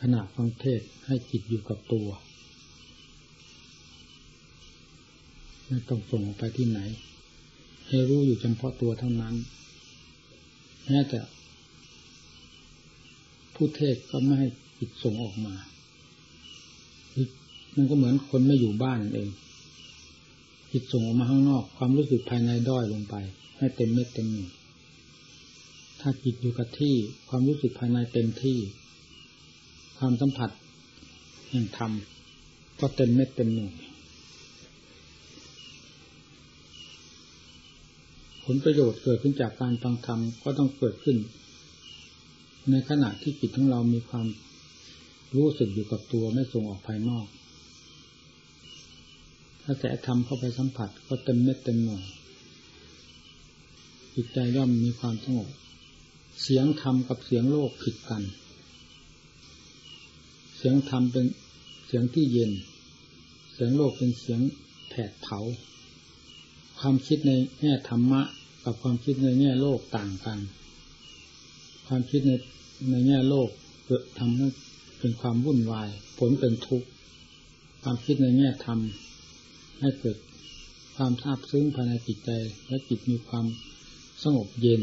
ขณะฟังเทศให้จิตอยู่กับตัว ไม่ต้องส่งออกไปที่ไหน ให้รู้อยู่เฉพาะตัวเท่านั้นแม้แต่ผู้เทศก็ไม่ให้จิตส่งออกมา มันก็เหมือนคนไม่อยู่บ้านเอง จิตส่งออกมาข้างนอก ความรู้สึกภายในด้อยลงไป ให้เต็มเม็ดเต็มหน่วยถ้าจิตอยู่กับที่ ความรู้สึกภายในเต็มที่ ความสัมผัสแห่งธรรมก็เต็มเม็ดเต็มหน่วยผลประโยชน์เกิดขึ้นจากการฟังธรรมก็ต้องเกิดขึ้น ในขณะที่จิตของเรามีความรู้สึกอยู่กับตัวไม่ส่งออกภายนอก ถ้าแสธรรมเข้าไปสัมผัสก็เต็มเม็ดเต็มหน่วยจิตใจย่อมมีความสงบเสียงธรรมกับเสียงโลกผิดกัน เสียงธรรมเป็นเสียงที่เย็น เสียงโลกเป็นเสียงแผดเผา ความคิดในแง่ธรรมะ กับความคิดในแง่โลกต่างกัน ความคิดในในแง่โลกเกิดทำให้เป็นความวุ่นวาย ผลเป็นทุกข์ ความคิดในแง่ธรรมให้เกิดความซาบซึ้งภายในจิตใจ และจิตมีความสงบเย็น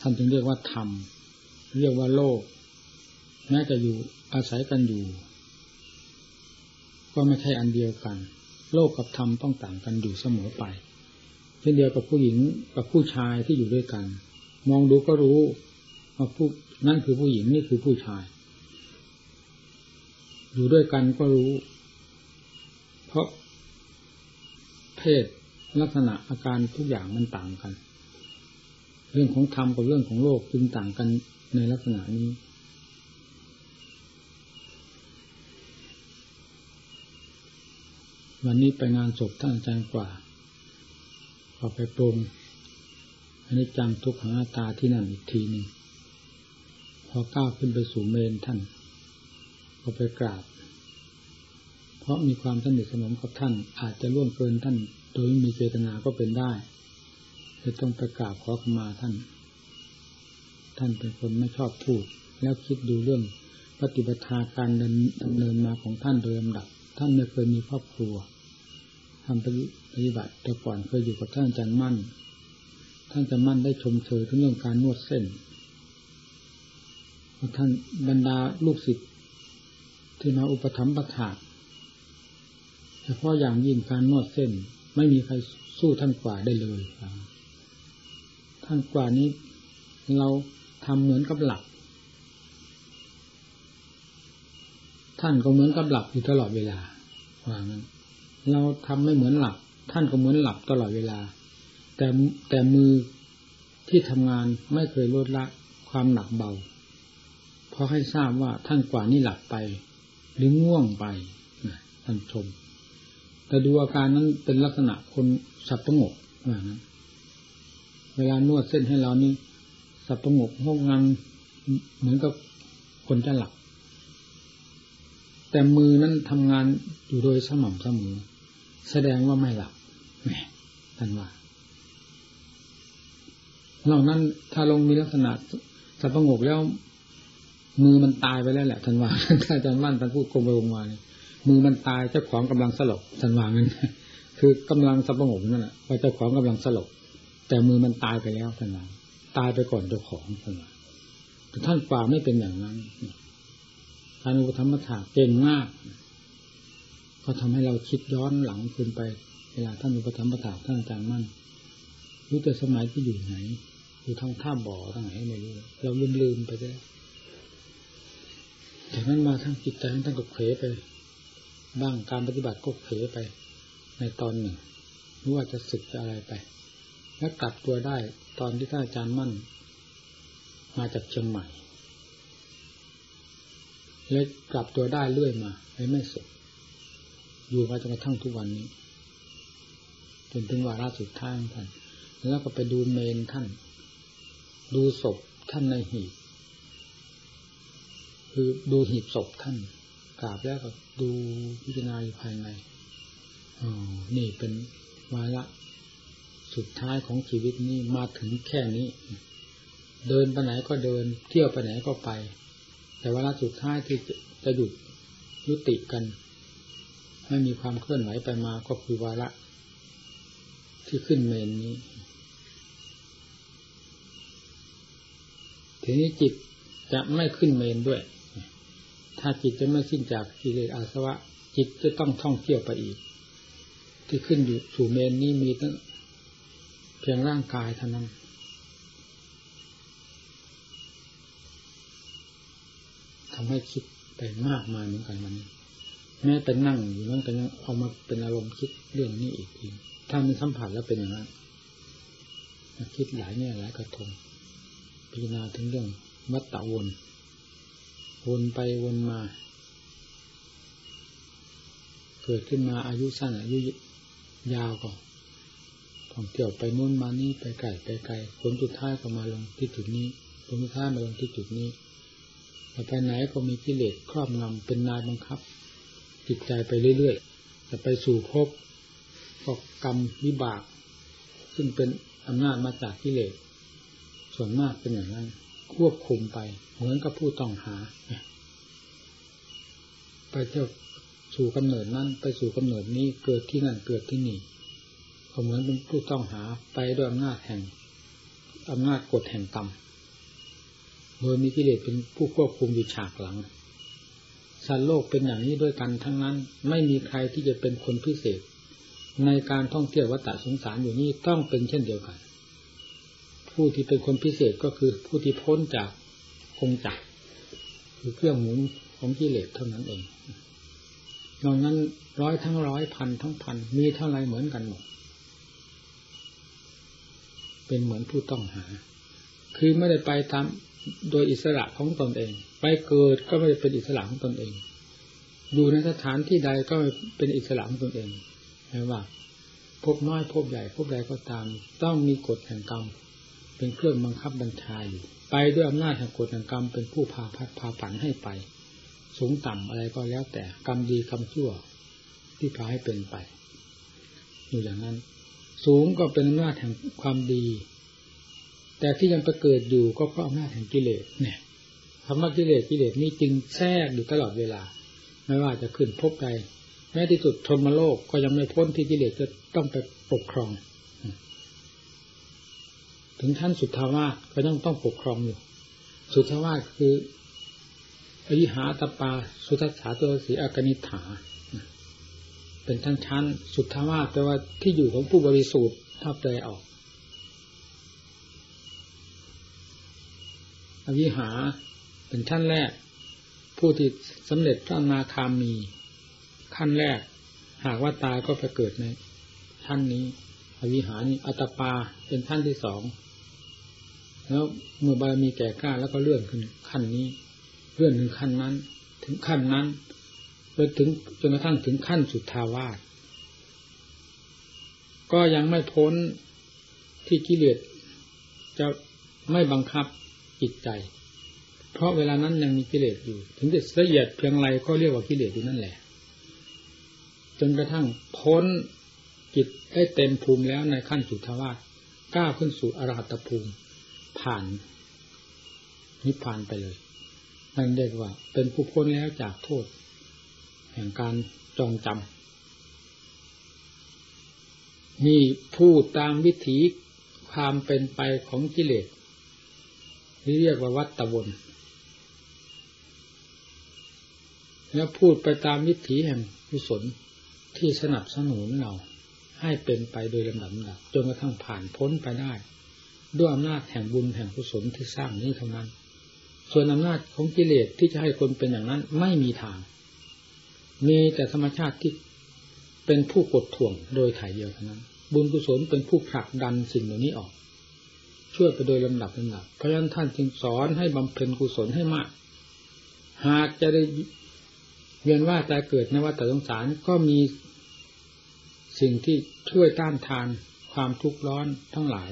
ท่านจึงเรียกว่าธรรม เรียกว่าโลก แม้จะอยู่อาศัยกันอยู่ ก็ไม่ใช่อันเดียวกัน โลกกับธรรมต้องต่างกันอยู่เสมอไปเช่นเดียวกับผู้หญิงกับผู้ชายที่อยู่ด้วยกัน มองดูก็รู้ว่าผู้นั่นคือผู้หญิงนี่คือผู้ชาย อยู่ด้วยกันก็รู้ เพราะเพศลักษณะอาการทุกอย่างมันต่างกัน เรื่องของธรรมกับเรื่องของโลกจึงต่างกัน ในลักษณะนี้ วันนี้ไปงานศพท่านอาจารย์กว่าพอไปปรงอันนี้จังทุกขังอาตาที่นั่นอีกทีหนึ่งพอก้าวขึ้นไปสู่เมนท่านก็ไปกราบ เพราะมีความสนิทสนมกับท่าน อาจจะล่วงเกินท่าน โดยมีเจตนาก็เป็นได้จะต้องประกาศขอขมาท่าน ท่านเป็นคนไม่ชอบพูด แล้วคิดดูเรื่องปฏิบัติการดำเนินมาของท่านโดยลำดับ ท่านไม่เคยมีครอบครัวทำปฏิบัติแต่ก่อนเคยอยู่กับท่านอาจารย์มั่น ท่านอาจารย์มั่นได้ชมเชยเรื่องการนวดเส้นท่านบรรดาลูกศิษย์ที่มาอุปถัมภ์ประถาเฉพาะอย่างยิ่งการนวดเส้น ไม่มีใครสู้ท่านกว่าได้เลยครับท่านกว่านี้เรา ทำเหมือนกับหลับท่านก็เหมือนกับหลับอยู่ตลอดเวลาว่างั้นเราทำไม่เหมือนหลับ ท่านก็เหมือนหลับตลอดเวลา แต่แต่มือที่ทำงานไม่เคยลดละความหนักเบา เพราะให้ทราบว่าท่านกว่านี้หลับไป หรือง่วงไปท่านชม แต่ดูอาการนั้นเป็นลักษณะคนสับประงกว่านั้นเวลานวดเส้นให้เรานี่ สับประงกห้องงันเหมือนกับคนจะหลับแต่มือนั้นทำงานอยู่โดยสม่ำเสมอ แสดงว่าไม่หลับแหมท่านว่านอกนั้นถ้าลงมีลักษณะสับประงกแล้ว มือมันตายไปแล้วแหละท่านว่าถ้าอาจารย์มั่นท่านพูดกลมไปกลมมาเนี่ยมือมันตายเจ้าของกำลังสลบท่านว่างั้นคือกำลังสับประงกนั่นแหละว่าเจ้าของกำลังสลบแต่มือมันตายไปแล้วท่านว่า ตายไปก่อนเจ้าของท่านแต่ท่านป่าไม่เป็นอย่างนั้นท่านอุธรรมถาเก่งมาก ก็ทำให้เราคิดย้อนหลังขึ้นไป เวลาท่านอุปธรรมถาท่านอาจารย์มั่นรู้แต่สมัยที่อยู่ไหน อยู่ทางท่าบ่อทางไหนไม่รู้เราลืมลืมไปแล้วจากนั้นมาทั้งจิตใจท่านก็เผลไป บ้างการปฏิบัติก็เผลไป ในตอนหนึ่งรู้ว่าจะสึกจะอะไรไป และกลับตัวได้ตอนที่ท่านอาจารย์มั่น มาจากเชียงใหม่ และกลับตัวได้เรื่อยมาไม่ไม่สุดอยู่มาจนกระทั่งทุกวันนี้จนถึงวาระสุดท้ายท่านแล้วก็ไปดูเมนท่าน ดูศพท่านในหีบคือดูหีบศพท่านกราบแล้วก็ดูพิจารณาอยู่ภายในอ๋อนี่เป็นวาระ สุดท้ายของชีวิตนี้มาถึงแค่นี้ เดินไปไหนก็เดิน เที่ยวไปไหนก็ไป แต่เวลาสุดท้ายที่จะหยุดยุติกันไม่มีความเคลื่อนไหวไปมาก็คือวาระที่ขึ้นเมนนี้ ทีนี้จิตจะไม่ขึ้นเมนด้วย ถ้าจิตจะไม่สิ้นจากกิเลสอาสวะ จิตจะต้องท่องเที่ยวไปอีก ที่ขึ้นอยู่สู่เมนนี้มีตั้ง พียงร่างกายเท่านั้น ทำให้คิดไปมากมายเหมือนกันมันแม้แต่นั่งอยู่นั่นก็ยังเอามาเป็นอารมณ์คิดเรื่องนี้อีกทีถ้ามีสัมผัสแล้วเป็นอย่างนั้นคิดหลายแง่ยหลายกระทงพิจารณาถึงเรื่องวัฏฏะวนวนไปวนมา เกิดขึ้นมาอายุสั้นอายุยาวก็ ท่องเที่ยวไปนู่นมานี่ไปไกลไปไกลผลสุดท้ายก็มาลงที่จุดนี้ผลสุดท้ายมาลงที่จุดนี้แต่ไปไหนก็มีกิเลสครอบงำเป็นนายบังคับ จิตใจไปเรื่อยๆจะไปสู่ภพก็กรรมวิบาก ซึ่งเป็นอำนาจมาจากกิเลสส่วนมากเป็นอย่างนั้น ควบคุมไป เหมือนกับผู้ต้องหา ไปเที่ยวสู่กำเนิดนั้น ไปสู่กำเนิดนี้เกิดที่นั่นเกิดที่นี่ ก็เหมือนเป็นผู้ต้องหาไปด้วยอำนาจแห่งอำนาจกฎแห่งกรรมโดยมีกิเลสเป็นผู้ควบคุมอยู่ฉากหลังสัตว์โลกเป็นอย่างนี้ด้วยกันทั้งนั้น ไม่มีใครที่จะเป็นคนพิเศษ ในการท่องเที่ยววัฏสงสารอยู่นี้ต้องเป็นเช่นเดียวกัน ผู้ที่เป็นคนพิเศษก็คือผู้ที่พ้นจากคงจักคือเครื่องหมุนของกิเลสเท่านั้นเองนอกนั้นร้อยทั้งร้อยพันทั้งพันมีเท่าไรเหมือนกันหมด เป็นเหมือนผู้ต้องหา คือไม่ได้ไปตามโดยอิสระของตนเอง ไปเกิดก็ไม่ได้เป็นอิสระของตนเอง อยู่ในสถานที่ใดก็เป็นอิสระของตนเองไม่ว่าพบน้อยพบใหญ่พบใดก็ตาม ต้องมีกฎแห่งกรรม เป็นเครื่องบังคับบัญชาอยู่ไปด้วยอำนาจแห่งกฎแห่งกรรมเป็นผู้พาพัดพาผันให้ไป สูงต่ำอะไรก็แล้วแต่กรรมดีกรรมชั่วที่พาให้เป็นไป อยู่อย่างนั้น สูงก็เป็นอำนาจแห่งความดี แต่ที่ยังไปเกิดอยู่ก็เพราะอำนาจแห่งกิเลสเนี่ยคำว่ากิเลสกิเลสนี่จึงแทรกอยู่ตลอดเวลา ไม่ว่าจะขึ้นพบใดแม้ที่สุดทมโลกก็ยังไม่พ้นที่กิเลสจะต้องไปปกครอง ถึงท่านสุทธาวาสก็ยังต้องปกครองอยู่ สุทธาวาสคืออิหาตปา สุทัสสาตัวสีอากนิฐา เป็นท่านชั้นสุทธาวาสแปลว่าที่อยู่ของผู้บริสุทธิ์ถ้าแปลออกอวิหาเป็นชั้นแรก ผู้ที่สำเร็จพระนาคามี ขั้นแรก หากว่าตายก็ไปเกิดในชั้นนี้อวิหานี้อัตปาเป็นขั้นที่สองแล้วเมื่อบารมีแก่กล้าแล้วก็เลื่อนขึ้นขั้นนี้ เลื่อนถึงขั้นนั้น ถึงขั้นนั้น ไปถึงจนกระทั่งถึงขั้นสุดทาวาสก็ยังไม่พ้นที่กิเลสจะไม่บังคับจิตใจ เพราะเวลานั้นยังมีกิเลสอยู่ ถึงจะละเอียดเพียงไรก็เรียกว่ากิเลสอยู่นั่นแหละ จนกระทั่งพ้นจิตได้เต็มภูมิแล้วในขั้นสุทวาสก้าวขึ้นสู่อรหัตภูมิผ่านนิพพานไปเลยนั่นเรียกว่า เป็นผู้พ้นแล้วจากโทษ แห่งการจองจำมีพูดตามวิถีความเป็นไปของกิเลสนี่เรียกว่าวัตตะวนแล้วพูดไปตามวิถีแห่งกุศลที่สนับสนุนเราให้เป็นไปโดยลำดับดับจนกระทั่งผ่านพ้นไปได้ ด้วยอำนาจแห่งบุญแห่งกุศลที่สร้างนี้เท่านั้น ส่วนอำนาจของกิเลสที่จะให้คนเป็นอย่างนั้นไม่มีทาง มีแต่ธรรมชาติที่เป็นผู้กดถ่วงโดยถ่ายเดียวเท่านั้น บุญกุศลเป็นผู้ผลักดันสิ่งเหล่านี้ออก ช่วยไปโดยลำดับลำดับเพราะฉะนั้นท่านจึงสอนให้บำเพ็ญกุศลให้มาก หากจะได้เวียนว่าแต่เกิดในวัฏสงสารก็มีสิ่งที่ช่วยต้านทานความทุกข์ร้อนทั้งหลาย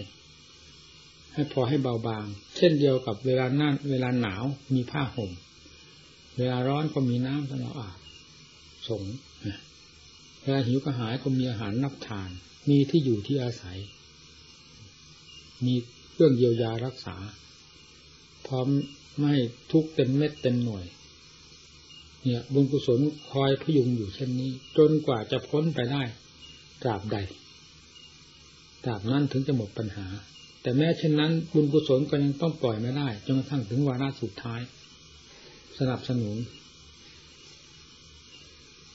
ให้พอให้เบาบาง เช่นเดียวกับเวลาหน้าเวลาหนาวมีผ้าห่ม เวลาร้อนก็มีน้ำสำหรับอาบ สงเวลาหิวกระหายก็มีอาหารนับทาน มีที่อยู่ที่อาศัย มีเครื่องเยียวยารักษา พร้อมไม่ทุกเต็มเม็ดเต็มหน่วย เนี่ยบุญกุศลคอยพยุงอยู่เช่นนี้ จนกว่าจะพ้นไปได้ตราบใดตราบนั้นถึงจะหมดปัญหา แต่แม้เช่นนั้นบุญกุศลก็ยังต้องปล่อยไม่ได้จนกระทั่งถึงวาระสุดท้าย สนับสนุน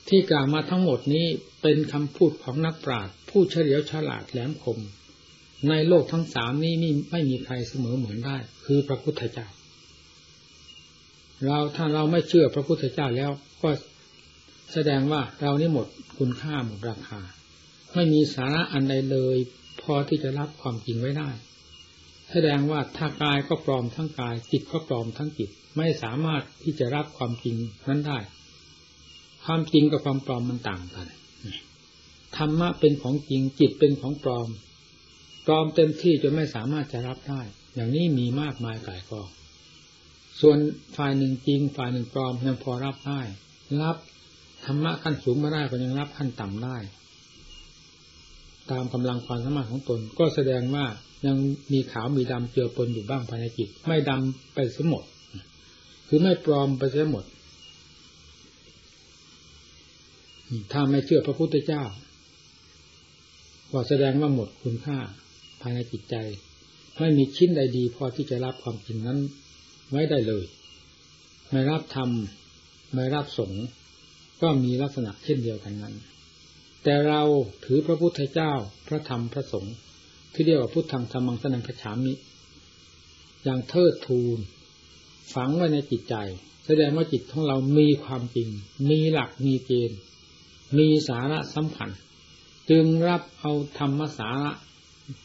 ที่กล่าวมาทั้งหมดนี้เป็นคำพูดของนักปราชญ์ผู้เฉลียวฉลาดแหลมคม ในโลกทั้งสามนี้นี่ไม่มีใครเสมอเหมือนได้ คือพระพุทธเจ้า เราถ้าเราไม่เชื่อพระพุทธเจ้าแล้วก็แสดงว่าเรานี่หมดคุณค่าหมดราคา ไม่มีสาระอันใดเลย พอที่จะรับความจริงไว้ได้ แสดงว่าถ้ากายก็ปลอมทั้งกายจิตก็ปลอมทั้งจิต ไม่สามารถที่จะรับความจริงนั้นได้ ความจริงกับความปลอมมันต่างกันธรรมะเป็นของจริงจิตเป็นของปลอม ปลอมเต็มที่จนไม่สามารถจะรับได้ อย่างนี้มีมากมายกายกองส่วนฝ่ายหนึ่งจริง ฝ่ายหนึ่งปลอมยังพอรับได้ รับธรรมะขั้นสูงไม่ได้ก็ยังรับขั้นต่ำได้ ตามกำลังความสามารถของตน ก็แสดงว่ายังมีขาวมีดำเจือปนอยู่บ้างภายในจิต ไม่ดำไปเสียหมด คือไม่ปลอมไปเสียหมด ถ้าไม่เชื่อพระพุทธเจ้าก็แสดงว่าหมดคุณค่าภายในจิตใจ ไม่มีชิ้นใดดีพอที่จะรับความจริงนั้นไว้ได้เลย ไม่รับธรรมไม่รับสงฆ์ก็มีลักษณะเช่นเดียวกันนั้น แต่เราถือพระพุทธเจ้า พระธรรมพระสงฆ์ที่เรียกว่าพุทธังธรรมังสนังพระฉามิ อย่างเทิดทูน ฝังไว้ในจิตใจ แสดงว่าจิตของเรามีความจริง มีหลักมีเกณฑ์ มีสาระสำคัญ จึงรับเอาธรรมสาระ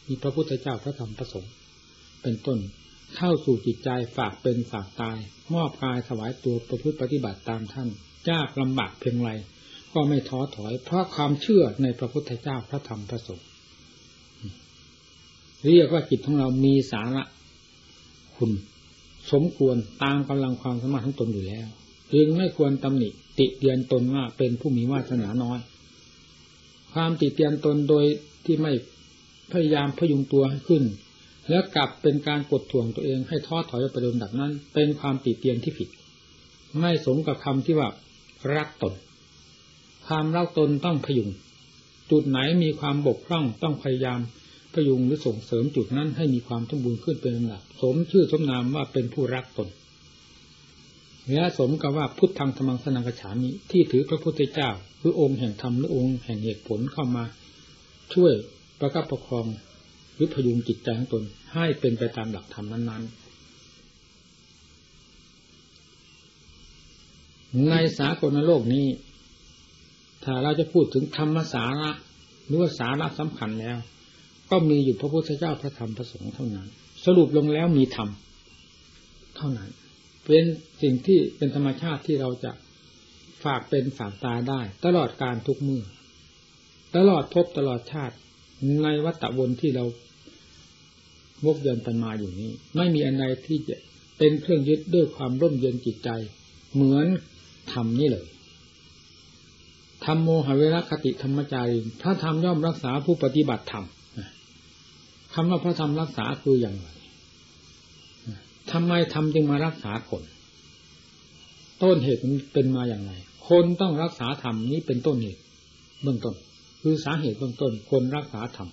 มีพระพุทธเจ้าพระธรรมพระสงฆ์เป็นต้นเข้าสู่จิตใจฝากเป็นฝากตาย มอบกายถวายตัวประพฤติปฏิบัติตามท่านยากลำบากเพียงไรก็ไม่ท้อถอย เพราะความเชื่อในพระพุทธเจ้าพระธรรมพระสงฆ์เรียกว่าจิตของเรามีสาระคุณ สมควรตามกำลังความสามารถของตนอยู่แล้ว จึงไม่ควรตำหนิติเตียนตนว่าเป็นผู้มีวาสนาน้อย ความติเตียนตนโดยที่ไม่พยายามพยุงตัวให้ขึ้น แล้วกลับเป็นการกดถ่วงตัวเองให้ท้อถอยไปโดนดับนั้น เป็นความติเตียนที่ผิด ไม่สมกับคำที่ว่า รักตน ความรักตนต้องพยุง จุดไหนมีความบกพร่องต้องพยายามพยุงหรือส่งเสริมจุดนั้นให้มีความสมบูรณ์ขึ้นเป็นลำดับสมชื่อสมนามว่าเป็นผู้รักตน และสมกับว่าพุทธังธรรมังสนังกฉามิที่ถือพระพุทธเจ้าคือองค์แห่งธรรมหรือองค์แห่งเหตุผลเข้ามา ช่วยประคับประคองหรือพยุงจิตใจของตนให้เป็นไปตามหลักธรรมนั้นๆ ในสากลโลกนี้ ถ้าเราจะพูดถึงธรรมสาระหรือว่าสาระสำคัญแล้ว ก็มีอยู่พระพุทธเจ้าพระธรรมพระสงฆ์เท่านั้น สรุปลงแล้วมีธรรมเท่านั้น เป็นสิ่งที่เป็นธรรมชาติที่เราจะฝากเป็นฝากตาได้ ตลอดการทุกมือตลอดพบตลอดชาติในวัฏวนที่เราวกเยินปันมาอยู่นี้ ไม่มีอันใดที่จะเป็นเครื่องยึดด้วยความร่มเย็นจิตใจ เหมือนธรรมนี่เลยธรรมโมหเวรคติธรรมจารีพระธรรมย่อมรักษาผู้ปฏิบัติธรรมคำว่าพระธรรมรักษาคืออย่างไร ทำไมธรรมจึงมารักษาคน ต้นเหตุมันเป็นมาอย่างไร คนต้องรักษาธรรมนี้เป็นต้นเหตุเบื้องต้น คือสาเหตุเบื้องต้น คนรักษาธรรม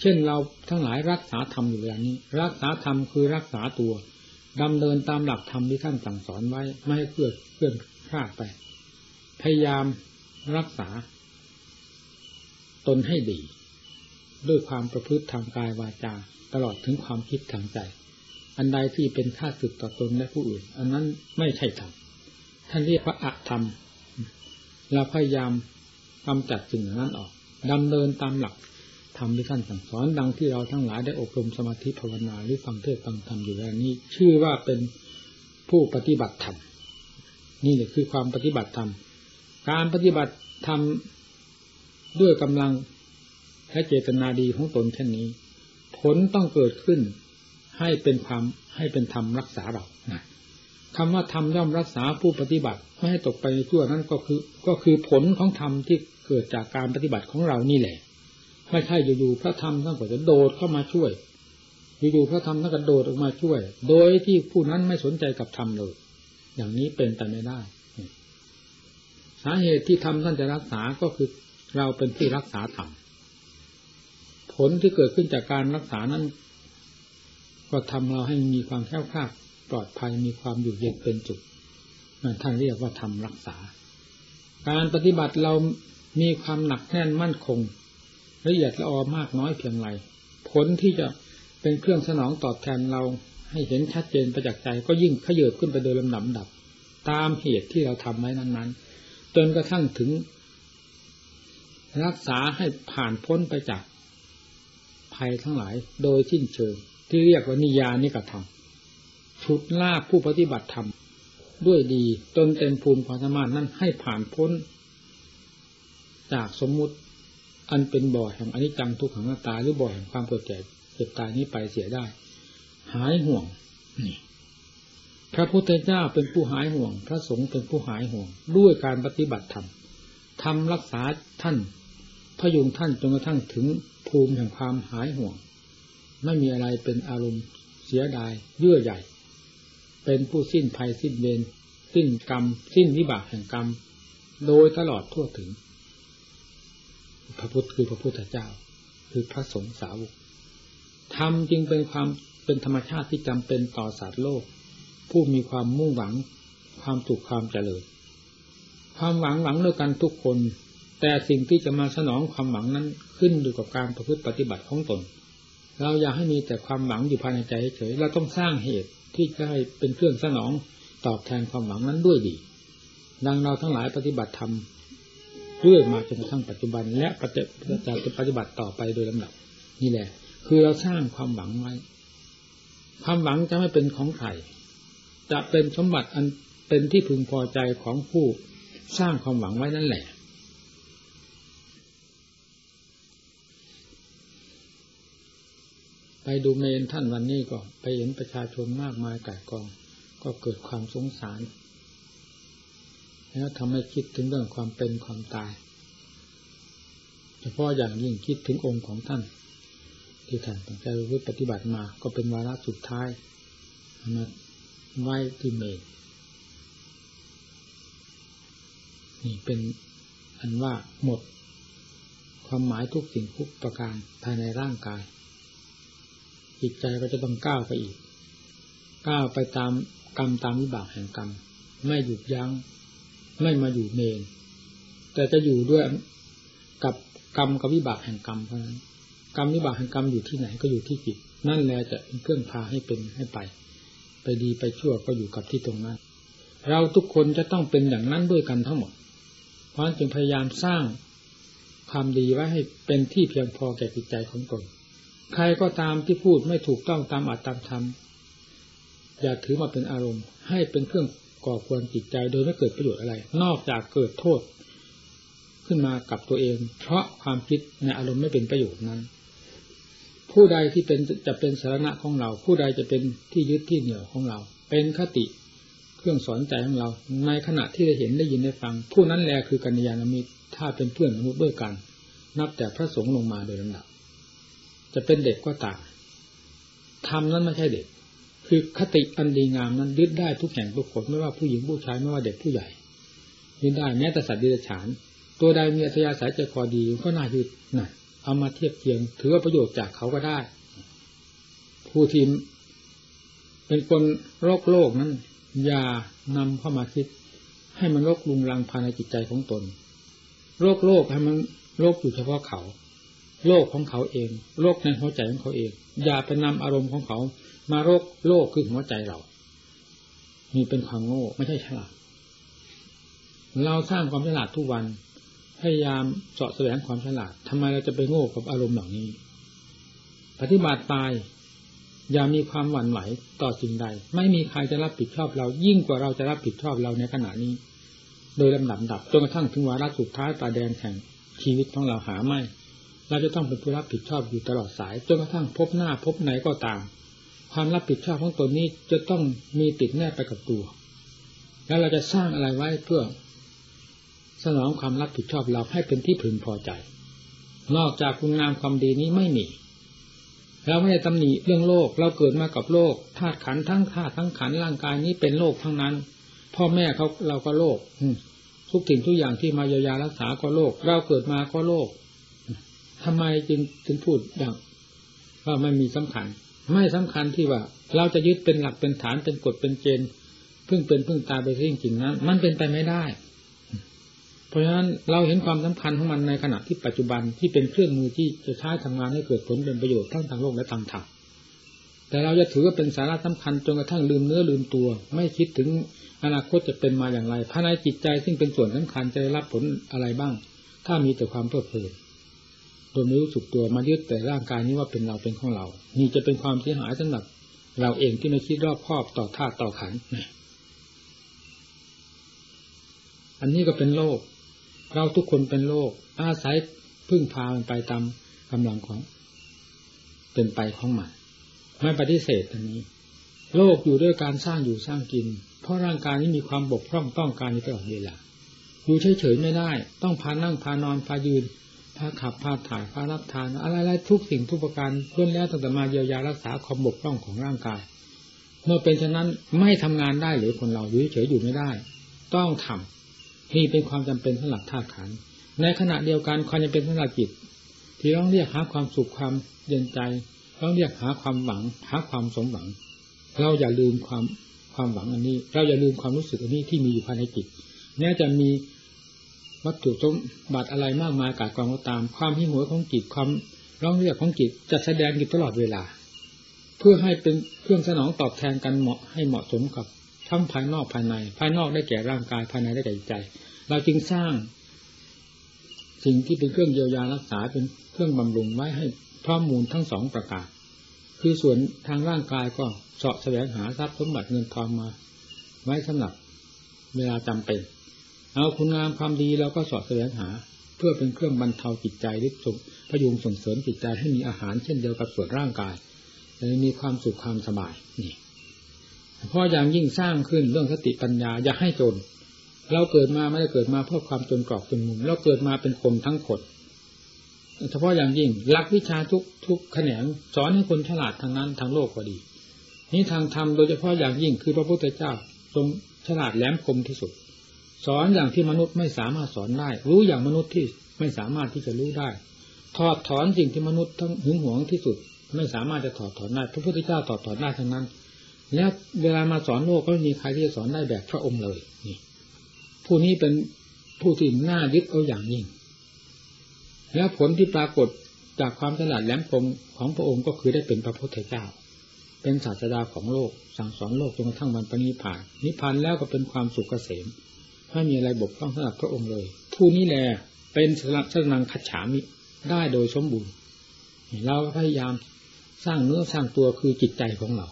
เช่นเราทั้งหลายรักษาธรรมอยู่อย่างนี้ รักษาธรรมคือรักษาตัวดำเนินตามหลักธรรมที่ท่านสั่งสอนไว้ ไม่ให้เคลื่อเคลื่อนคลาดไป พยายามรักษา ตนให้ดี ด้วยความประพฤติทางกายวาจา ตลอดถึงความคิดทางใจ อันใดที่เป็นค่าสึกต่อตนและผู้อื่น อันนั้นไม่ใช่ธรรมท่านเรียกว่าอะธรรมเราพยายามกำจัดสิ่งนั้นออกดำเนินตามหลักธรรมที่ท่านสั่งสอนดังที่เราทั้งหลายได้อบรมสมาธิภาวนาหรือฟังเทศฟังธรรมอยู่แล้วนี้ ชื่อว่าเป็นผู้ปฏิบัติธรรมนี่แหละคือความปฏิบัติธรรมการปฏิบัติทำด้วยกำลังและเจตนาดีของตนเช่นนี้ ผลต้องเกิดขึ้น ให้เป็นความให้เป็นธรรมรักษาเราคำว่าธรรมย่อมรักษาผู้ปฏิบัติไม่ให้ตกไปในชั่วนั้นก็คือ ก็คือผลของธรรมที่เกิดจากการปฏิบัติของเรานี่แหละไม่ใช่อยู่ๆพระธรรมท่านก็จะโดดเข้ามาช่วย อยู่ๆพระธรรมท่านกระโดดออกมาช่วย โดยที่ผู้นั้นไม่สนใจกับธรรมเลย อย่างนี้เป็นแต่ไม่ได้ สาเหตุที่ทำท่านจะรักษาก็คือเราเป็นที่รักษาธรรมผลที่เกิดขึ้นจากการรักษานั้น ก็ทำเราให้มีความแข็งคลาดปลอดภัยมีความอยู่เย็นเป็นจุดนั่นท่านเรียกว่าทำรักษา การปฏิบัติเรามีความหนักแน่นมั่นคง ละเอียดละออมากน้อยเพียงไรผลที่จะเป็นเครื่องสนองตอบแทนเราให้เห็นชัดเจนประจักษ์ใจ ก็ยิ่งขยืบขึ้นไปโดยลำดับดับ ตามเหตุที่เราทำไว้นั้นๆ จนกระทั่งถึง รักษาให้ผ่านพ้นไปจากภัยทั้งหลายโดยสิ้นเชิง ที่เรียกว่านิยานิกระทำชุดลากผู้ปฏิบัติธรรมด้วยดีจนเต็มภูมิความสามารถนั้นให้ผ่านพ้น จากสมมุติอันเป็นบ่อแห่งอนิจจังทุกขังตาหรือบ่อแห่งความเกิดแก่เจ็บตายนี้ไปเสียได้ หายห่วงนี่พระพุทธเจ้าเป็นผู้หายห่วง พระสงฆ์เป็นผู้หายห่วง ด้วยการปฏิบัติธรรมทำรักษาท่านพยุงท่านจนกระทั่งถึงภูมิแห่งความหายห่วง ไม่มีอะไรเป็นอารมณ์เสียดายเยื่อใหญ่ เป็นผู้สิ้นภัยสิ้นเวรสิ้นกรรม สิ้นวิบากแห่งกรรม โดยตลอดทั่วถึง พระพุทธคือพระพุทธเจ้า คือพระสงฆ์สาวกธรรมจึงเป็นความเป็นธรรมชาติที่จำเป็นต่อสัตว์โลก ผู้มีความมุ่งหวัง ความสุขความเจริญความหวังหวังด้วยกันทุกคน แต่สิ่งที่จะมาสนองความหวังนั้นขึ้นอยู่กับการประพฤติปฏิบัติของตน เราอยากให้มีแต่ความหวังอยู่ภายในใจเฉยเราต้องสร้างเหตุที่จะให้เป็นเครื่องสนองตอบแทนความหวังนั้นด้วยดี ดังเราทั้งหลายปฏิบัติธรรมเรื่อยมาจนกระทั่งปัจจุบัน และปฏิจะปฏิบัติต่อไปโดยลำดับ นี่แหละ คือเราสร้างความหวังไว้ ความหวังจะไม่เป็นของใครจะเป็นสมบัติอันเป็นที่พึงพอใจของผู้สร้างความหวังไว้นั่นแหละ ดูเมนท่านวันนี้ก็ไปเห็นประชาชนมากมายก่ายกอง ก็เกิดความสงสาร แล้วทำให้คิดถึงเรื่องความเป็นความตาย เฉพาะอย่างยิ่งคิดถึงองค์ของท่าน ที่ท่านตั้งใจปฏิบัติมาก็เป็นวาระสุดท้ายมาไว้ที่เมนนี่เป็นอันว่าหมด ความหมายทุกสิ่งทุกประการภายในร่างกาย จิตใจก็จะต้องก้าวไปอีก ก้าวไปตามกรรมตามวิบากแห่งกรรม ไม่หยุดยัง้ง ไม่มาอยู่เมนแต่จะอยู่ด้วยกับกรรมกับวิบากแห่งกรรมเพราะนั้นกรรมวิบากแห่งกรรมอยู่ที่ไหนก็อยู่ที่จิต นั่นแหละจะเป็นเครื่องพาให้เป็นให้ไป ไปดีไปชั่วก็อยู่กับที่ตรงนั้น เราทุกคนจะต้องเป็นอย่างนั้นด้วยกันทั้งหมด เพราะฉะนั้นจึงพยายามสร้างความดีไว้ให้เป็นที่เพียงพอแก่จิตใจของตน ใครก็ตามที่พูดไม่ถูกต้องตามอัตตามธรรมอย่าถือมาเป็นอารมณ์ ให้เป็นเครื่องก่อควรจิตใจโดยไม่เกิดประโยชน์อะไร นอกจากเกิดโทษ ขึ้นมากับตัวเอง เพราะความคิดในอารมณ์ไม่เป็นประโยชน์นั้น ผู้ใดที่เป็นจะเป็นสาระของเรา ผู้ใดจะเป็นที่ยึดที่เหนี่ยวของเรา เป็นคติเครื่องสอนใจของเรา ในขณะที่ได้เห็นได้ยินได้ฟัง ผู้นั้นแหละคือกัญญาณมิตรถ้าเป็นเพื่อนมนุษย์ด้วยกัน นับแต่พระสงฆ์ลงมาโดยลำดับ จะเป็นเด็กก็ตามทำนั้นไม่ใช่เด็ก คือคติอันดีงามนั้นยึดได้ทุกแห่งทุกคนไม่ว่าผู้หญิงผู้ชายไม่ว่าเด็กผู้ใหญ่ยึดได้แม้แต่สัตว์ดิบฉานตัวใดมีอัธยาศัยใจคอดีก็น่ายึดน่ะเอามาเทียบเทียงถือว่าประโยชน์จากเขาก็ได้ ผู้ทีมเป็นคนโรคโลกนั้น อย่านำเข้ามาคิด ให้มันโรคลุงลังภายในจิตใจของตน โรคโลกให้มันโรคอยู่เฉพาะเขา โลกของเขาเอง โลกในหัวใจของเขาเอง อย่าไปนำอารมณ์ของเขา มาโรคโลกคือหัวใจเรามีเป็นความโง่ไม่ใช่ฉลาดเราสร้างความฉลาดทุกวัน พยายามเสาะแสวงความฉลาดทำไมเราจะไปโง่กับอารมณ์เหล่านี้ ปฏิบัติตาย อย่ามีความหวั่นไหวต่อสิ่งใด ไม่มีใครจะรับผิดชอบเรา ยิ่งกว่าเราจะรับผิดชอบเราในขณะนี้ โดยลำดับดับจนกระทั่งถึงวาระสุดท้ายตาแดงแห่งชีวิตของเราหาไม่ เราจะต้องเป็นผู้รับผิดชอบอยู่ตลอดสายจนกระทั่งพบหน้าพบไหนก็ตาม ความรับผิดชอบของตนนี้จะต้องมีติดแนบไปกับตัว แล้วเราจะสร้างอะไรไว้เพื่อ สนองความรับผิดชอบเราให้เป็นที่พึงพอใจ นอกจากคุณงามความดีนี้ไม่มีเราไม่ได้ตำหนิเรื่องโลก เราเกิดมากับโลกธาตุขันทั้งธาตุทั้งขันร่างกายนี้เป็นโลกทั้งนั้น พ่อแม่เขาเราก็โลกทุกสิ่งทุกอย่างที่มาเยียวยารักษาก็โลก เราเกิดมาก็โลก ทำไมจึงถึงพูดอย่างว่าไม่มีสำคัญ ไม่สำคัญที่ว่า เราจะยึดเป็นหลักเป็นฐานเป็นกฎเป็นเกณฑ์พึ่งเป็นพึ่งตายไปสิ่งจริงนั้น มันเป็นไปไม่ได้ เพราะฉะนั้นเราเห็นความสำคัญของมันในขณะที่ปัจจุบันที่เป็นเครื่องมือที่จะใช้ทำงานให้เกิดผลเป็นประโยชน์ทั้งทางโลกและทางธรรมแต่เราจะถือว่าเป็นสาระสำคัญจนกระทั่งลืมเนื้อลืมตัว ไม่คิดถึงอนาคตจะเป็นมาอย่างไรภายในจิตใจซึ่งเป็นส่วนสำคัญจะได้รับผลอะไรบ้าง ถ้ามีแต่ความเพลิดเพลิน โดยไม่รู้สึกตัวมายึดแต่ร่างกายนี้ว่าเป็นเราเป็นของเรา นี่จะเป็นความเสียหายสำหรับ เราเองที่ไม่คิดรอบครอบต่อธาตุต่อขันอันนี้ก็เป็นโลก เราทุกคนเป็นโลก อาศัยพึ่งพามันไปตามกำลังของ เป็นไปของมันไม่ปฏิเสธอันนี้ โลกอยู่ด้วยการสร้างอยู่สร้างกิน เพราะร่างกายนี้มีความบกพร่องต้องการในตลอดเวลาอยู่เฉยๆไม่ได้ ต้องพานั่งพานอนพายืน พาขับพาถ่ายพารับทาน อะไรๆทุกสิ่งทุกประการล้วนแล้วตั้งแต่มาเยียวยารักษาความบกพร่องของร่างกาย เมื่อเป็นเช่นนั้นไม่ทำงานได้หรือคนเราอยู่เฉยอยู่ไม่ได้ ต้องทำนี่เป็นความจำเป็นสำหรับธาตุขันในขณะเดียวกันความจำเป็นสำหรับจิต ที่ต้องเรียกหาความสุขความเย็นใจต้องเรียกหาความหวังหาความสมหวัง เราอย่าลืมความความหวังอันนี้ เราอย่าลืมความรู้สึกอันนี้ที่มีอยู่ภายในจิตแม้จะมี วัตถุสมบัติอะไรมากมายกายกองก็ตาม ความหิ้งหัวของจิตความร้องเรียกของจิตจะแสดงอยู่ตลอดเวลา เพื่อให้เป็นเครื่องสนองตอบแทนกันเหมาะให้เหมาะสมกับทั้งภายนอกภายใน ภายนอกได้แก่ร่างกายภายในได้แก่ใจ เราจึงสร้าง สิ่งที่เป็นเครื่องเยียวยารักษาเป็นเครื่องบำรุงไว้ให้พร้อมมูลทั้งสองประการคือส่วนทางร่างกายก็เสาะแสวงหาทรัพย์สมบัติเงินทองมา ไว้สำหรับเวลาจำเป็น เอาคุณงามความดีเราก็สาะแสวงหา เพื่อเป็นเครื่องบรรเทาจิตใจหรือส่งพยุงส่งเสริมจิตใจให้มีอาหารเช่นเดียวกับส่วนร่างกายเลยมีความสุขความสบายนี่เพราะอย่างยิ่งสร้างขึ้นเรื่องสติปัญญาอย่าให้จน เราเกิดมาไม่ได้เกิดมาเพื่อความจนกรอบจนมุมเราเกิดมาเป็นคนทั้งคนเฉพาะอย่างยิ่งหลักวิชาทุกทุกแขนงสอนให้คนฉลาดทางนั้นทางโลกก็ดี นี่ทางธรรมโดยเฉพาะอย่างยิ่งคือพระพุทธเจ้าทรงฉลาดแหลมคมที่สุด สอนอย่างที่มนุษย์ไม่สามารถสอนได้ รู้อย่างมนุษย์ที่ไม่สามารถที่จะรู้ได้ ถอดถอนสิ่งที่มนุษย์ทั้งหึงหวงที่สุด ไม่สามารถจะถอดถอนได้พระพุทธเจ้าถอดถอนได้ทั้งนั้น แล้วเวลามาสอนโลกก็ไม่มีใครที่จะสอนได้แบบพระองค์เลยนี่ผู้นี้เป็นผู้ที่น่ายึดเอาอย่างยิ่ง แล้วผลที่ปรากฏจากความฉลาดแหลมคมของพระองค์ก็คือได้เป็นพระพุทธเจ้า เป็นศาสดาของโลก สั่งสอนโลกจนกระทั่งวันปณิพานนิพพานแล้วก็เป็นความสุขเกษม ไม่มีอะไรบกพร่องสำหรับพระองค์เลย ผู้นี้แหละเป็นสนังคัจฉามิได้โดยสมบูรณ์เราพยายามสร้างเนื้อสร้างตัวคือจิตใจของเรา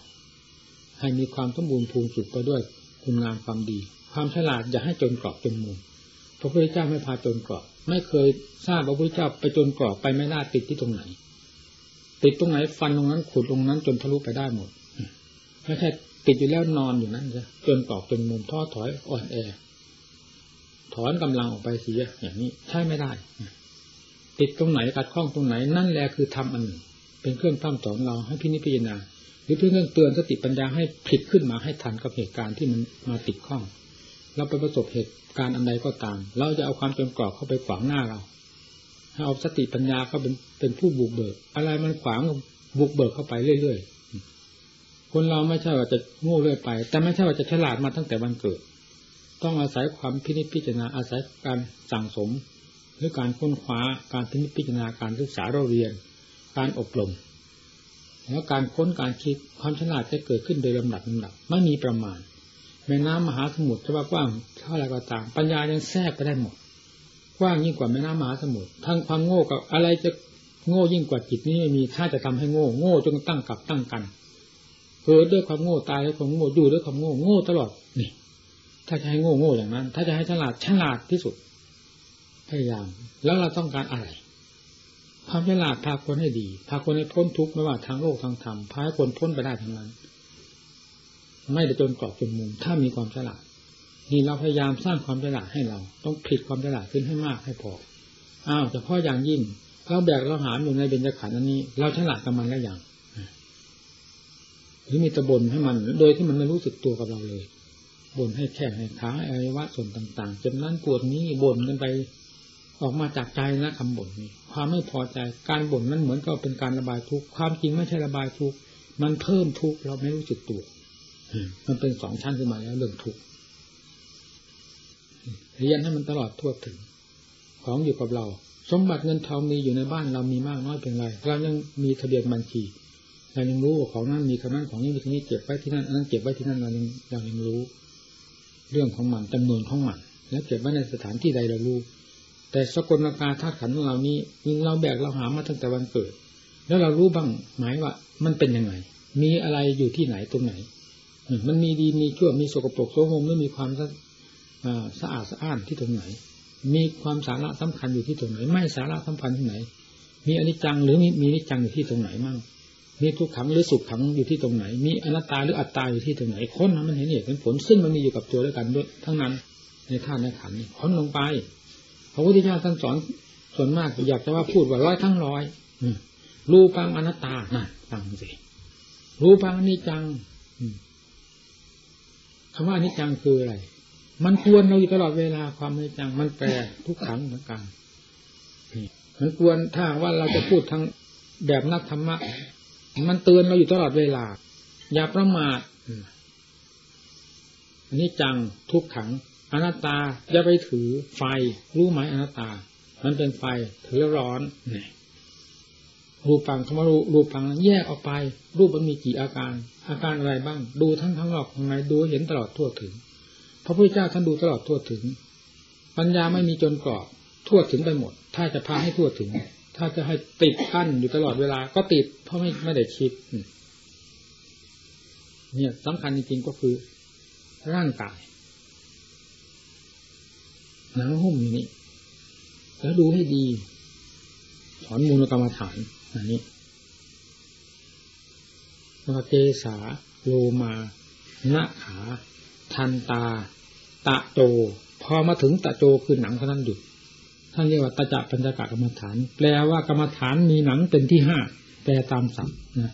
ให้มีความสมบูรณ์ภูมิสุขไปด้วยคุณงามความดี ความฉลาดอย่าให้จนกรอบจนมุมพระพุทธเจ้าไม่พาจนกรอบ ไม่เคยทราบว่าพระเจ้าไปจนกรอบไปไม่ได้ติดที่ตรงไหน ติดตรงไหนฟันตรงนั้นขุดตรงนั้นจนทะลุไปได้หมดไม่ใช่ติดอยู่แล้วนอนอยู่นั้นจะจนกรอบจนมุมท้อถอยอ่อนแอ อนกำลังออกไปเสียอย่างนี้ใช่ไม่ได้ ติดตรงไหนกัดข้องตรงไหน นั่นแหละคือทำอันหนึ่งเป็นเครื่องตั้มสอนเราให้พินิจพิจารณาหรือเพื่องเตือนสติปัญญาให้ผิดขึ้นมาให้ทันกับเหตุการณ์ที่มันมาติดข้อง เราไปประสบเหตุการณ์อันใดก็ตาม เราจะเอาความจนกรอบเข้าไปขวางหน้าเราให้เอาสติปัญญาเขาเป็นเป็นผู้บุกเบิก อะไรมันขวางบุกเบิกเข้าไปเรื่อยๆคนเราไม่ใช่ว่าจะโง่เรื่อยไป แต่ไม่ใช่ว่าจะฉลาดมาตั้งแต่วันเกิด ต้องอาศัยความพินิจพิจารณาอาศัยการสั่งสมหรือการค้นคว้าการพินิจพิจารณาการศึกษาเราเรียน การอบรมแล้วการค้นการคิดความฉลาดจะเกิดขึ้นโดยลำดับลำดับไม่มีประมาณแม่น้ำมหาสมุทรจะว่ากว้างเท่าไรก็ตามปัญญายังแทรกไปได้หมดกว้างยิ่งกว่าแม่น้ำมหาสมุทรทั้งความโง่กับอะไรจะโง่ยิ่งกว่าจิตนี้ไม่มีถ้าจะทำให้โง่ โง่จนตั้งกับตั้งกันเกิดด้วยความโง่ตายด้วยความโง่อยู่ด้วยความโง่โง่ตลอดนี่ ถ้าจะให้โง่โง่อย่างนั้น ถ้าจะให้ฉลาดฉลาดที่สุด พยายาม แล้วเราต้องการอะไร ความฉลาดพาคนให้ดี พาคนให้พ้นทุกข์ไม่ว่าทางโลกทางธรรมพาให้คนพ้นไปได้ทั้งนั้น ไม่ได้จนกรอบจนมุม ถ้ามีความฉลาด นี่เราพยายามสร้างความฉลาดให้เรา ต้องผลิตความฉลาดขึ้นให้มากให้พอ อ้าวแต่พ่ออย่างยิ่งเราแบกเราหามอยู่ในเบญจขันธ์อันนี้ เราฉลาดกับมันแล้วอย่างหรือมีตะบนให้มัน โดยที่มันไม่รู้สึกตัวกับเราเลย บ่นให้แข้งให้ขาอวัยวะส่วนต่างๆจนนั้นปวดนี้บ่นกันไปออกมาจากใจนะคำบ่นนี้ ความไม่พอใจการบ่นนั้นเหมือนกับเป็นการระบายทุกข์ความจริงไม่ใช่ระบายทุกข์มันเพิ่มทุกข์เราไม่รู้สึกตัวมันเป็นสองชั้นขึ้นมาแล้วเรื่องทุกข์เรียนให้มันตลอดทั่วถึง ของอยู่กับเรา สมบัติเงินทองมีอยู่ในบ้านเรามีมากน้อยเป็นไรเรายังมีทะเบียนบัญชีเรายังรู้ว่าของนั้นมีคำนั้นของนี้มีคำนี้เก็บไว้ที่นั่นอันนั้นเก็บไว้ที่นั่นเรายังเรายังรู้ เรื่องของมันจำนวนของมัน แล้วเก็บไว้ในสถานที่ใดเรารู้ แต่สกลนากาธาตุขันธ์ของเรานี้เราแบกเราหามาตั้งแต่วันเกิด แล้วเรารู้บ้างหมายว่า มันเป็นยังไง มีอะไรอยู่ที่ไหนตรงไหน มันมีดีมีชั่วมีสกปรกโสมมหรือมีความสะอาดสะอ้านที่ตรงไหน มีความสาระสำคัญอยู่ที่ตรงไหน ไม่สาระสำคัญที่ไหน มีอนิจจังหรือมีมีนิจจังอยู่ที่ตรงไหนมั่ง มีทุกขังหรือสุขขังอยู่ที่ตรงไหน มีอนัตตาหรืออัตตาอยู่ที่ตรงไหนค้นมันเห็นเหตุเห็นผลซึ่งมันมีอยู่กับตัวด้วยกันด้วยทั้งนั้นในธาตุในขันธ์ค้นลงไปพระพุทธเจ้าท่านสอนส่วนมากอยากจะว่าพูดว่าร้อยทั้งร้อยรูปังอนัตตาน่ะฟังสิรูปังนิจังคำว่านิจังคืออะไร มันควรเราอยู่ตลอดเวลาความนิจัง มันแปรทุกขังเหมือนกันมันควรถ้าว่าเราจะพูดทางแบบนักธรรมะ มันเตือนเราอยู่ตลอดเวลา อย่าประมาทอันนี้จังทุกขังอนัตตาอย่าไปถือไฟ รู้ไหมอนัตตา มันเป็นไฟถือร้อนนี่รูปังคำว่ารูปังแยกออกไป รูปมันมีกี่อาการ อาการอะไรบ้าง ดูทั้งทั้งหลอกข้างในดูเห็นตลอดทั่วถึง พระพุทธเจ้าท่านดูตลอดทั่วถึง ปัญญาไม่มีจนกรอบทั่วถึงไปหมด ถ้าจะพาให้ทั่วถึง ถ้าจะให้ติดขั้นอยู่ตลอดเวลา ก็ติด เพราะไม่ไม่ได้คิด เนี่ยสำคัญจริงๆก็คือ ร่างกายหนังหุ้มอย่างนี้แล้วดูให้ดีถอนมูลกรรมฐานอันนี้มาเกสาโลมาหน้าขา ทันตา ตะโจ พอมาถึงตะโจคือหนังเท่านั้นหยุด ท่านเรียกว่าตจักปัญจกะกรรมฐาน แปลว่ากรรมฐานมีหนังเป็นที่ห้าแปลตามศัพท์นะ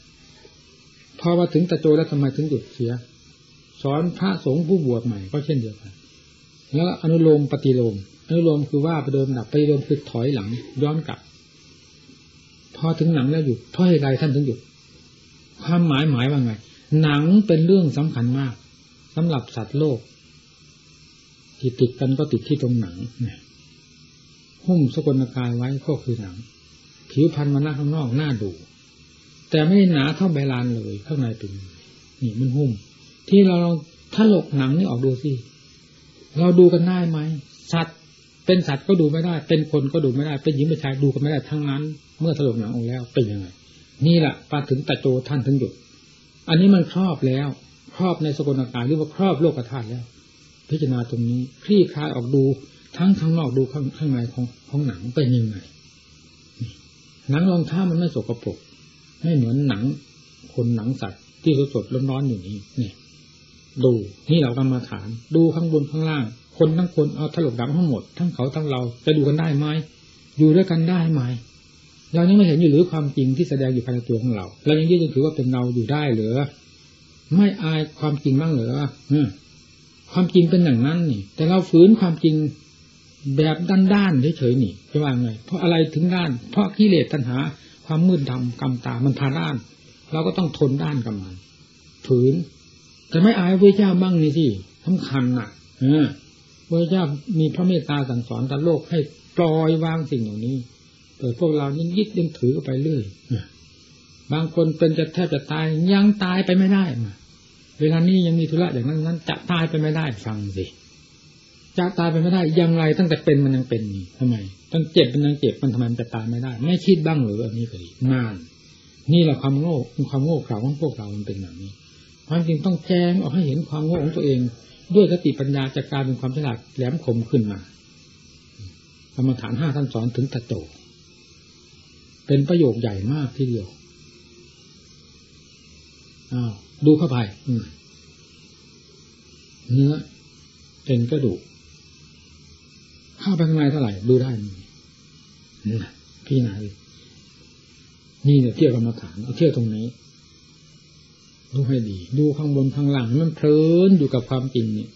พอมาถึงตะโจแล้วทำไมถึงหยุดเสีย สอนพระสงฆ์ผู้บวชใหม่ก็เช่นเดียวกัน แล้วอนุโลมปฏิโลมอนุโลมคือว่าไปเดิมดับปฏิโลมคือถอยหลัง ย้อนกลับ พอถึงหนังแล้วหยุดเพราะอะไรท่านถึงหยุด ความหมายหมายว่าไง หนังเป็นเรื่องสำคัญมากสำหรับสัตว์โลกที่ติดกันก็ติดที่ตรงหนังเนี่ย หุ้มสกลกายไว้ก็คือหนัง ผิวพันธุ์มันหน้าข้างนอกหน้าดู แต่ไม่หนาเท่าใบลานเลยข้างในเป็นนี่มันหุ้ม ที่เราลองถ้าหลกหนังนี่ออกดูสิเราดูกันได้ไหมสัตว์เป็นสัตว์ก็ดูไม่ได้ เป็นคนก็ดูไม่ได้ เป็นหญิงเป็นชายดูกันไม่ได้ทั้งนั้น เมื่อถลกหนังออกแล้วเป็นยังไงนี่แหละปาถึงตะโจท่านถึงหยุด อันนี้มันครอบแล้ว ครอบในสกลกายหรือว่าครอบโลกธาตุแล้ว พิจารณาตรงนี้คลี่คลายออกดู ทั้งข้างนอกดูข้างข้างในของของหนังเป็นยังไงหนังรองเท้ามันไม่สกปรกไม่เหมือนหนัง คนหนังสัตว์ที่สดสดร้อนๆอยู่นี้เนี่ยดูนี่เรากำมาฐาน ดูข้างบนข้างล่าง คนทั้งคนเอาถลกดำทั้งหมด ทั้งเขาทั้งเราจะดูกันได้ไหมอยู่ด้วยกันได้ไหมเรายังไม่เห็นอยู่หรือความจริงที่แสดงอยู่ภายในตัวของเราเรายังยึดถือว่าเป็นเราอยู่ได้หรือ ไม่อายความจริงบ้างเหรือความจริงเป็นอย่างนั้นนี่ แต่เราฝืนความจริง แบบด้านๆเฉยๆนี่จะว่าไงเพราะอะไรถึงด้าน เพราะกิเลสตัณหา ความมืดดำกำตามันพาด้าน เราก็ต้องทนด้านกับมันฝืนแต่ไม่อายพระเจ้าบ้างนี่สิสำคัญน่ะเออพระเจ้ามีพระเมตตาสั่งสอนต่โลกให้ปล่อยวางสิ่งเหล่านี้แต่พวกเรายังยึดยังถือไปเรื่อยบางคนเป็นจะแทบจะตายยังตายไปไม่ได้เวลานี้ยังมีธุระอย่างนั้นนั้นจะตายไปไม่ได้ฟังสิ จะตายไปไม่ได้ยังไงตั้งแต่เป็นมันยังเป็นนี่ทำไมตั้งเจ็บมันยังเจ็บมันทำไมมันจะตายไม่ได้ ไม่คิดบ้างหรืออันนี้ก็ดีนาน นี่แหละความโง่ความโง่เขลาของพวกเรามันเป็นแบบนี้ความจริงต้องแจ้งออกให้เห็นความโง่ของตัวเอง ด้วยสติปัญญาจากการเป็นความฉลาดแหลมคมขึ้นมากรรมฐานห้าท่านสอนถึงตะโจเป็นประโยคใหญ่มากทีเดียวอ้าวดูเข้าไปเนื้อเป็นกระดูก เข้าไปข้างในเท่าไหร่ดูได้พี่นาเลยนี่เนี่ยเที่ยวกรรมฐานเอาเที่ยวตรงนี้ดูให้ดี ดูข้างบนข้างล่างมันเพลินอยู่กับความจริงนี่ย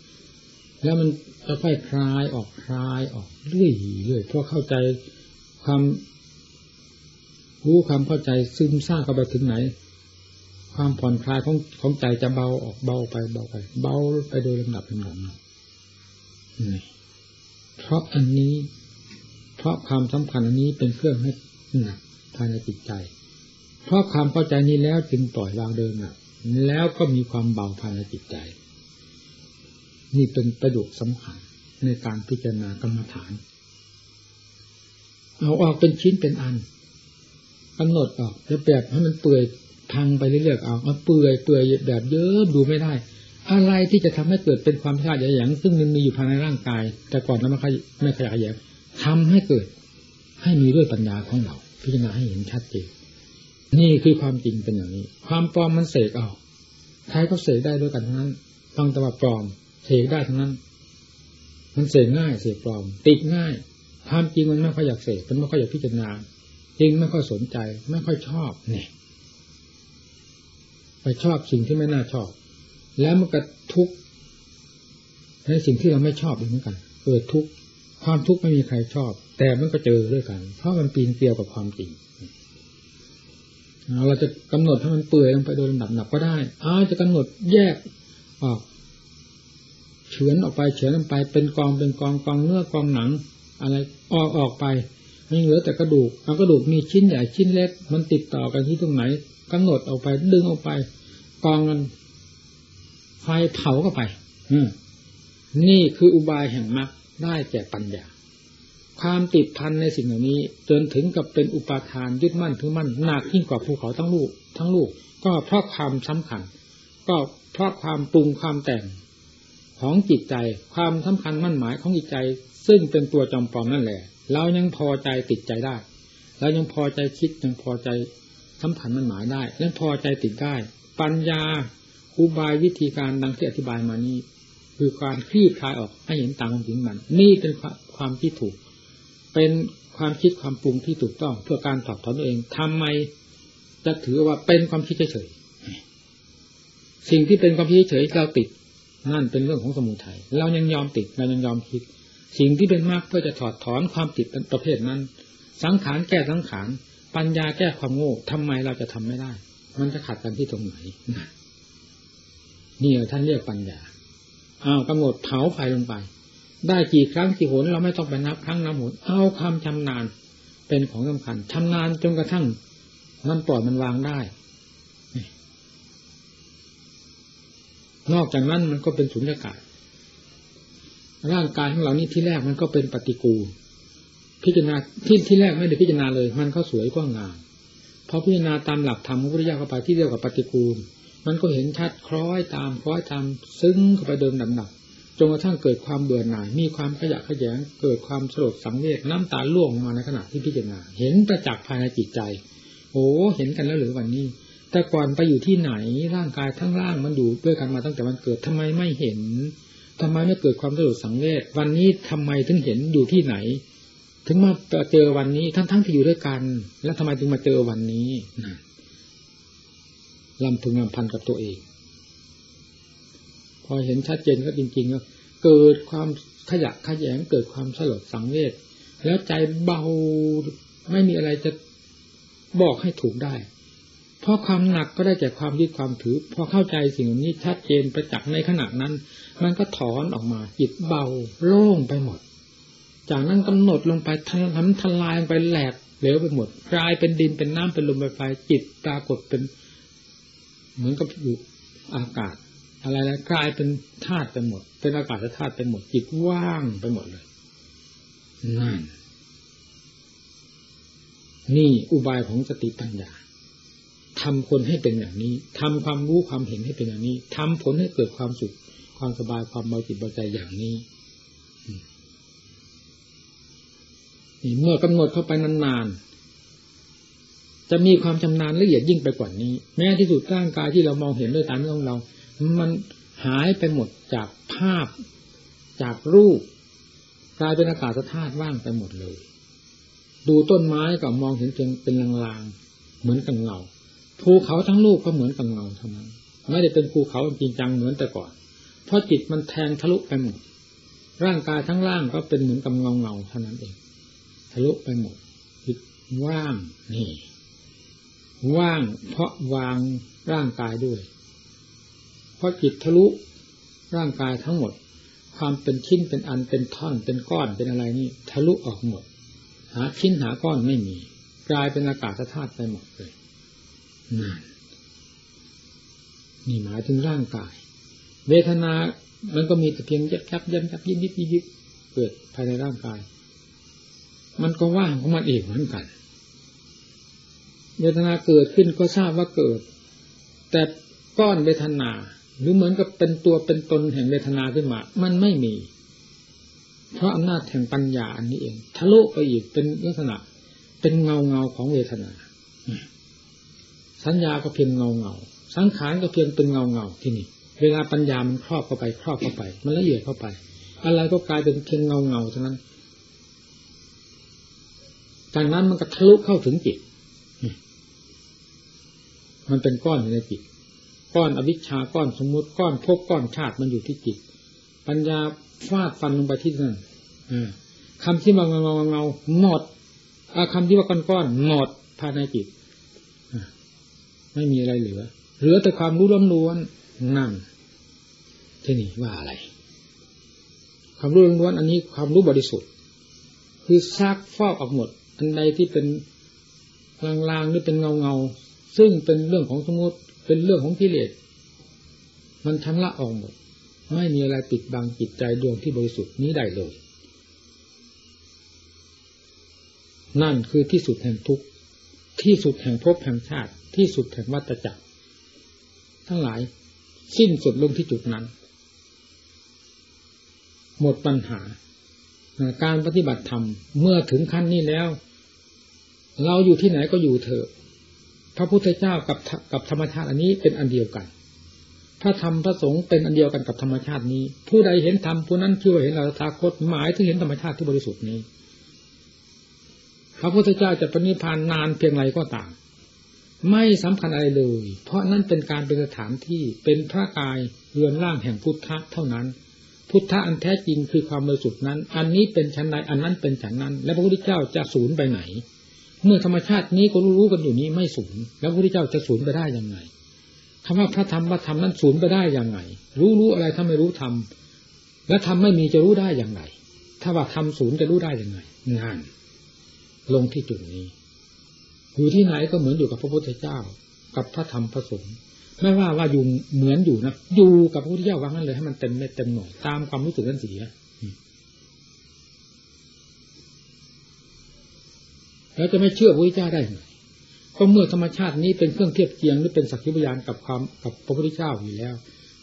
แล้วมันจะค่อยคลายออกคลายออกเรื่อยเรื่อยเพราะเข้าใจความรู้ความเข้าใจซึมซาบเข้าไปถึงไหน ความผ่อนคลายของของใจจะเบาออกเบาไปเบาไป เบาไปโดยลำดับลำดับนี่ เพราะอันนี้ เพราะความสำคัญอันนี้เป็นเครื่องให้หนักภายในจิตใจ เพราะความเข้าใจนี้แล้วจึงปล่อยวางเดิมหนักแล้วก็มีความเบาภายในจิตใจ นี่เป็นประโยชน์สำคัญในการพิจารณากรรมฐาน เอาออกเป็นชิ้นเป็นอันกำหนดออกจะแบบให้มันเปื่อยพังไปเรื่อยๆเอาเอาเปื่อยเปื่อยแบบเยอะดูไม่ได้ อะไรที่จะทำให้เกิดเป็นความชาติอย่างซึ่งมันมีอยู่ภายในร่างกาย แต่ก่อนนั้นไม่ไม่ขยายแยกทำให้เกิด ให้มีด้วยปัญญาของเรา พิจารณาให้เห็นชัดเจนนี่คือความจริงเป็นอย่างนี้ ความปลอมมันเสกเอาใครก็เสกได้ด้วยกันทั้งนั้นฟังแต่ว่าปลอมเสกได้ทั้งนั้น มันเสกง่ายเสกปลอม ติดง่ายความจริงมันไม่ค่อยอยากเสกมันไม่ค่อยอยากพิจารณาจริงไม่ค่อยสนใจ ไม่ค่อยชอบเนี่ยไปชอบสิ่งที่ไม่น่าชอบ แล้วมันก็ทุกข์ในสิ่งที่เราไม่ชอบเหมือนกันเกิดทุกข์ความทุกข์ไม่มีใครชอบ แต่มันก็เจอด้วยกัน เพราะมันปีนเกลียวกับความจริงเราจะกำหนดให้มันเปื่อยลงไปโดยลำดับหนักก็ได้อาจะกำหนดแยกออกเฉือนออกไปเฉือนลงไป เป็นกองเป็นกองกองเนื้อกองหนัง อะไรออกออกไปไม่เหลือแต่กระดูกเอากระดูกมีชิ้นใหญ่ชิ้นเล็ก มันติดต่อกันที่ตรงไหนกำหนดออกไปดึงออกไป กองกัน ไฟเผาเข้าไป อืนี่คืออุบายแห่งมรรคได้แก่ปัญญา ความติดพันในสิ่งเหล่านี้ จนถึงกับเป็นอุปาทานยึดมั่นถือมั่นหนักยิ่งกว่าภูเขาทั้งลูก ทั้งลูก ก็เพราะความสำคัญ ก็เพราะความปรุงความแต่งของจิตใจความสำคัญมั่นหมายของจิตใจ ซึ่งเป็นตัวจอมปลอมนั่นแหละ เรายังพอใจติดใจได้เรายังพอใจคิดยังพอใจสัมผัสมันหมายได้ และพอใจติดได้ ปัญญา อุบายวิธีการดังที่อธิบายมานี้คือการคลี่คลายออกให้เห็นตามความจริงมัน นี่เป็นความที่ถูก เป็นความคิดความปรุงที่ถูกต้อง เพื่อการตอบถอนตัวเองทำไมจะถือว่าเป็นความคิดเฉยๆสิ่งที่เป็นความคิดเฉยเราติดนั่นเป็นเรื่องของสมุทัยเรายังยอมติดเรายังยอมคิด สิ่งที่เป็นมากเพื่อจะถอดถอนความติดประเภทนั้น สังขารแก้สังขารปัญญาแก้ความโง่ทำไมเราจะทำไม่ได้ มันจะขัดกันที่ตรงไหน นี่ท่านเรียกปัญญาเอาวกำหนดเผาไฟลงไป ได้กี่ครั้งกี่หนเราไม่ต้องไปนับครั้งนับหนเอาความชำนาญเป็นของสำคัญชำนาญจนกระทั่งมันปล่อยมันวางได้ นอกจากนั้นมันก็เป็นสุญญากาศ ร่างกายของเรานี้ที่แรกมันก็เป็นปฏิกูล พิจารณาที่ที่แรกไม่ได้พิจารณาเลย มันก็สวยก็งามพอพิจารณาตามหลักธรรมพระพุทธเจ้าเข้าไปที่เรียกว่าปฏิกูล มันก็เห็นชัดคล้อยตามคล้อยตามซึ้งเข้าไปเดิมดำหนักจนกระทั่งเกิดความเบื่อหน่าย มีความขยะขยง เกิดความสลดสังเวชน้ำตาล่วงมาในขณะที่พิจารณา เห็นประจักษ์ภายในจิตใจ โอ้เห็นกันแล้วหรือวันนี้ แต่ก่อนไปอยู่ที่ไหนร่างกายทั้งร่างมันอยู่ด้วยกันมาตั้งแต่วันเกิดทำไมไม่เห็นทำไมไม่เกิดความสลดสังเวชวันนี้ทำไมถึงเห็นอยู่ที่ไหน ถึงมาเจอวันนี้ทั้งๆทที่อยู่ด้วยกัน แล้วทำไมถึงมาเจอวันนี้นะ ลำพึงลำพันกับตัวเอง พอเห็นชัดเจนก็จริงๆก็เกิดความขยะขยงเกิดความสลดสังเวชแล้วใจเบาไม่มีอะไรจะบอกให้ถูกได้ เพราะความหนักก็ได้จากความยึดความถือ พอเข้าใจสิ่งนี้ชัดเจนประจักษ์ในขณะนั้น มันก็ถอนออกมาจิตเบาโล่งไปหมด จากนั้นกำหนดลงไปทำทำทลายไปแหลกเหลวไปหมดกลายเป็นดินเป็นน้ำเป็นลมเป็นไฟจิตปรากฏเป็น เหมือนกับอยู่อากาศ อะไรแล้วกลายเป็นธาตุไปหมด เป็นอากาศธาตุไปหมดจิตว่างไปหมดเลยนั่นนี่อุบายของสติปัญญาทำคนให้เป็นอย่างนี้ทำความรู้ความเห็นให้เป็นอย่างนี้ทำผลให้เกิดความสุขความสบายความเบาจิตเบาใจอย่างนี้นี่เมื่อกำหนดเข้าไปนานๆ จะมีความชำนาญละเอียดยิ่งไปกว่านี้ แม้ที่สุดร่างกายที่เรามองเห็นด้วยตาเนื้อของเรา มันหายไปหมดจากภาพ จากรูปกลายเป็นอากาศธาตุว่างไปหมดเลย ดูต้นไม้ก็มองเห็นเพียงเป็นลางๆเหมือนกับเงาภูเขาทั้งลูกก็เหมือนกับเงาเท่านั้นไม่ได้เป็นภูเขาจริงจังเหมือนแต่ก่อน เพราะจิตมันแทงทะลุไปหมด ร่างกายทั้งล่างก็เป็นเหมือนกับเงาเงาเท่านั้นเอง ทะลุไปหมดจิตว่างนี่ ว่างเพราะวางร่างกายด้วย เพราะจิตทะลุร่างกายทั้งหมด ความเป็นชิ้นเป็นอันเป็นท่อนเป็นก้อนเป็นอะไรนี่ทะลุออกหมด หาชิ้นหาก้อนไม่มี กลายเป็นอากาศธาตุไปหมดเลยนั่นนี่หมายถึงร่างกาย เวทนา มันก็มีแต่เพียงยับยับยับยับยิบยิบยิบเกิดภายในร่างกาย มันก็ว่างของมันเองเหมือนกัน เวทนาเกิดขึ้นก็ทราบว่าเกิด แต่ก้อนเวทนา หรือเหมือนกับเป็นตัวเป็นตนแห่งเวทนาขึ้นมา มันไม่มี เพราะอำนาจแห่งปัญญาอันนี้เองทะลุไปอีกเป็นลักษณะ เป็นเงาเงาของเวทนา สัญญาก็เพียงเงาเงาสังขารก็เพียงเป็นเงาเงาที่นี่ เวลาปัญญามันครอบเข้าไป ครอบเข้าไป มันละเอียดเข้าไป อะไรก็กลายเป็นเพียงเงาเงาเท่านั้นจากนั้นมันก็ทะลุเข้าถึงจิต มันเป็นก้อนอยู่ในจิต ก้อนอวิชชาก้อนสมมุติก้อนภพก้อนชาติมันอยู่ที่จิต ปัญญาฟาดฟันลงไปที่นั่นคำที่มาเงาเงาเงาหมดคำที่ว่าก้อนก้อนหมดภายในจิตไม่มีอะไรเหลือ เหลือแต่ความรู้ล้วนๆนั่นที่นี่ว่าอะไร ความรู้ล้วนๆอันนี้ความรู้บริสุทธิ์ คือซักฟอกออกหมด อันใดที่เป็นลางๆหรือเป็นเงาๆ ซึ่งเป็นเรื่องของสมมติเป็นเรื่องของกิเลสมันชำระออกหมด ไม่มีอะไรปิดบังจิตใจดวงที่บริสุทธิ์นี้ได้เลย นั่นคือที่สุดแห่งทุกข์ที่สุดแห่งภพแห่งชาติ ที่สุดแห่งวัฏจักร ทั้งหลายสิ้นสุดลงที่จุดนั้น หมดปัญหา การปฏิบัติธรรม เมื่อถึงขั้นนี้แล้ว เราอยู่ที่ไหนก็อยู่เถอะ พระพุทธเจ้ากับกับธรรมชาติอันนี้เป็นอันเดียวกัน พระธรรมพระสงฆ์เป็นอันเดียวกันกับธรรมชาตินี้ ผู้ใดเห็นธรรมผู้นั้นชื่อว่าเห็นเราตาคตหมายถึงเห็นธรรมชาติที่บริสุทธิ์นี้ พระพุทธเจ้าจะปณิพานนานเพียงไรก็ตาม ไม่สำคัญอะไรเลย เพราะนั่นเป็นการเป็นสถานที่เป็นพระกายเรือนร่างแห่งพุทธะเท่านั้น พุทธะอันแท้จริงคือความบริสุทธิ์นั้น อันนี้เป็นชั้นใดอันนั้นเป็นชั้นนั้น และพระพุทธเจ้าจะสูญไปไหน เมื่อธรรมชาตินี้ก็รู้กันอยู่นี้ไม่สูญแล้วพระพุทธเจ้าจะสูญไปได้ยังไงคำว่าพระธรรมพระธรรมนั้นสูญไปได้ยังไง รู้รู้อะไรถ้าไม่รู้ธรรมและธรรมไม่มีจะรู้ได้อย่างไร ถ้าว่าธรรมสูญจะรู้ได้ยังไงงานลงที่จุดนี้ อยู่ที่ไหนก็เหมือนอยู่กับพระพุทธเจ้า กับพระธรรมพระสงฆ์ไม่ว่าว่าอยู่เหมือนอยู่นะอยู่กับพระพุทธเจ้าว่างั้นเลยให้มันเต็มเม็ดเต็มหน่วยตามความรู้สึกนั้นเสีย แล้วจะไม่เชื่อพระพุทธเจ้าได้ไงก็เมื่อธรรมชาตินี้เป็นเครื่องเทียบเทียงหรือเป็นสักขีพยานกับความกับพระพุทธเจ้าอยู่แล้ว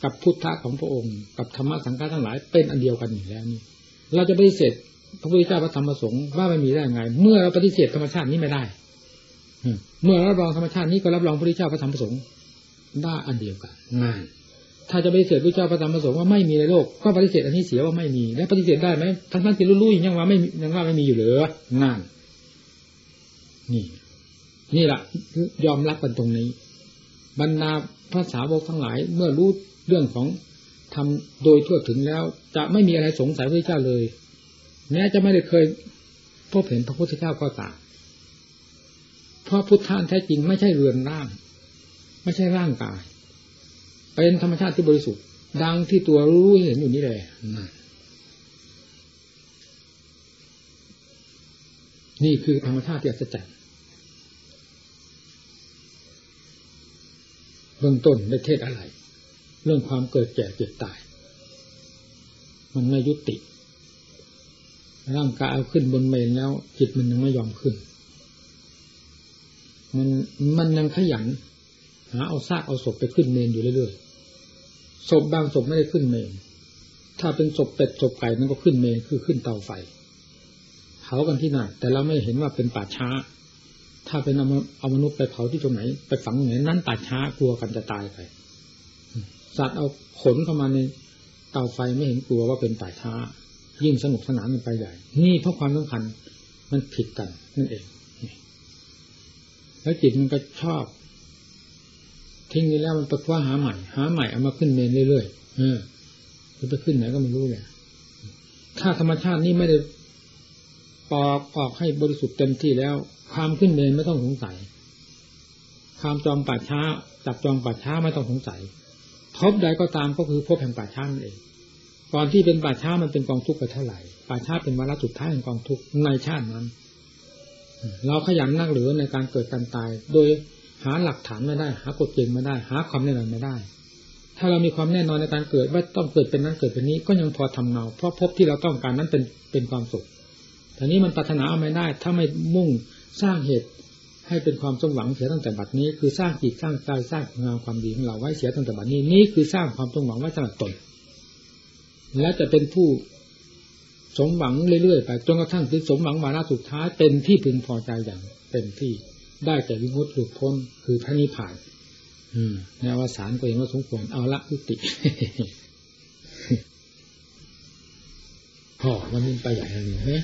กับพุทธะของพระองค์ กับธรรมะสังฆาทั้งหลายเป็นอันเดียวกันอยู่แล้วนี่เราจะปฏิเสธพระพุทธเจ้าพระธรรมพระสงฆ์ว่าไม่มีได้ไง เมื่อเราปฏิเสธธรรมชาตินี้ไม่ได้เมื่อรับรองธรรมชาตินี้ก็รับรองพระพุทธเจ้าพระธรรมพระสงฆ์ได้อันเดียวกันง่ายถ้าจะปฏิเสธพระเจ้าพระธรรมพระสงฆ์ว่าไม่มีในโลก ก็ปฏิเสธอันนี้เสียว่าไม่มี แล้วปฏิเสธได้ไหมทั้งทั้งที่รู้ๆยังว่าไม่ยังว่าไม่มีอยู่เหลือนั่น นี่ นี่แหละยอมรับกันตรงนี้ บรรดาภาษาวกทั้งหลาย เมื่อรู้เรื่องของทำโดยทั่วถึงแล้ว จะไม่มีอะไรสงสัยพระเจ้าเลยแม้จะไม่ได้เคยพบเห็นพระพุทธเจ้าก็ตามเพราะพุทธานแท้จริงไม่ใช่เรือนร่าง ไม่ใช่ร่างกาย เป็นธรรมชาติที่บริสุทธิ์ ดังที่ตัวรู้เห็นอยู่นี่เลย นี่คือธรรมชาติที่อัศจรรย์เบื้องต้นในเทศอะไร เรื่องความเกิดแก่เจ็บตายมันไม่ยุติ ร่างกายเอาขึ้นบนเมนแล้ว จิตมันยังไม่ยอมขึ้น มันมันยังขยัน หาเอาซากเอาศพไปขึ้นเมนอยู่เรื่อยๆศพบางศพไม่ได้ขึ้นเมน ถ้าเป็นศพเป็ดศพไก่นั่นก็ขึ้นเมนคือขึ้นเตาไฟ เผากันที่นั่นแต่เราไม่เห็นว่าเป็นป่าช้า ถ้าเป็นเอาเอามนุษย์ไปเผาที่ตรงไหน ไปฝังไหนนั่นป่าช้ากลัวกันจะตายไปสัตว์เอาขนเข้ามาในเตาไฟไม่เห็นกลัวว่าเป็นป่าช้า ยิ่งสนุกสนานกันไปใหญ่ นี่เพราะความสำคัญมันผิดกันนั่นเอง แล้วจิตมันก็ชอบ ทิ้งนี่แล้วมันไปคว้าหาใหม่ หาใหม่เอามาขึ้นเมนเรื่อยๆเออจะไปขึ้นไหนก็ไม่รู้เลยถ้าธรรมชาตินี่ไม่ได้ ปอกออกให้บริสุทธิ์เต็มที่แล้ว ความขึ้นเมนไม่ต้องสงสัย ความจองป่าช้า จับจองป่าช้าไม่ต้องสงสัยพบใดก็ตามก็คือพบแห่งป่าช้านั่นเองก่อนที่เป็นป่าช้ามันเป็นกองทุกข์ไปเท่าไหร่ป่าช้าเป็นวาระสุดท้ายแห่งกองทุกข์ในชาตินั้น เราขยันนักหรือในการเกิดการตาย โดยหาหลักฐานไม่ได้ หากฎเกณฑ์ไม่ได้ หาความแน่นอนไม่ได้ ถ้าเรามีความแน่นอนในการเกิดว่าต้องเกิดเป็นนั้นเกิดเป็นนี้ก็ยังพอทำเนาเพราะพบที่เราต้องการนั้นเป็นเป็นความสุข แต่นี้มันปรารถนาเอาไม่ได้ ถ้าไม่มุ่งสร้างเหตุให้เป็นความสมหวังเสียตั้งแต่บัดนี้ คือสร้างจิตสร้างใจสร้างงานความดีของเราไว้เสียตั้งแต่บัดนี้นี่คือสร้างความสมหวังไว้สำหรับตน และจะเป็นผู้สมหวังเรื่อยๆไปจนกระทั่งถึงสมหวังวาระสุดท้ายเป็นที่พึงพอใจอย่างเต็มที่ได้แต่วิมุตติหลุดพ้นคือพระนิพพาน อืมในวสารก็เห็นว่าสมควรเอาละยุติพ่อวันนี้ไปใหญ่เลยเนี่ย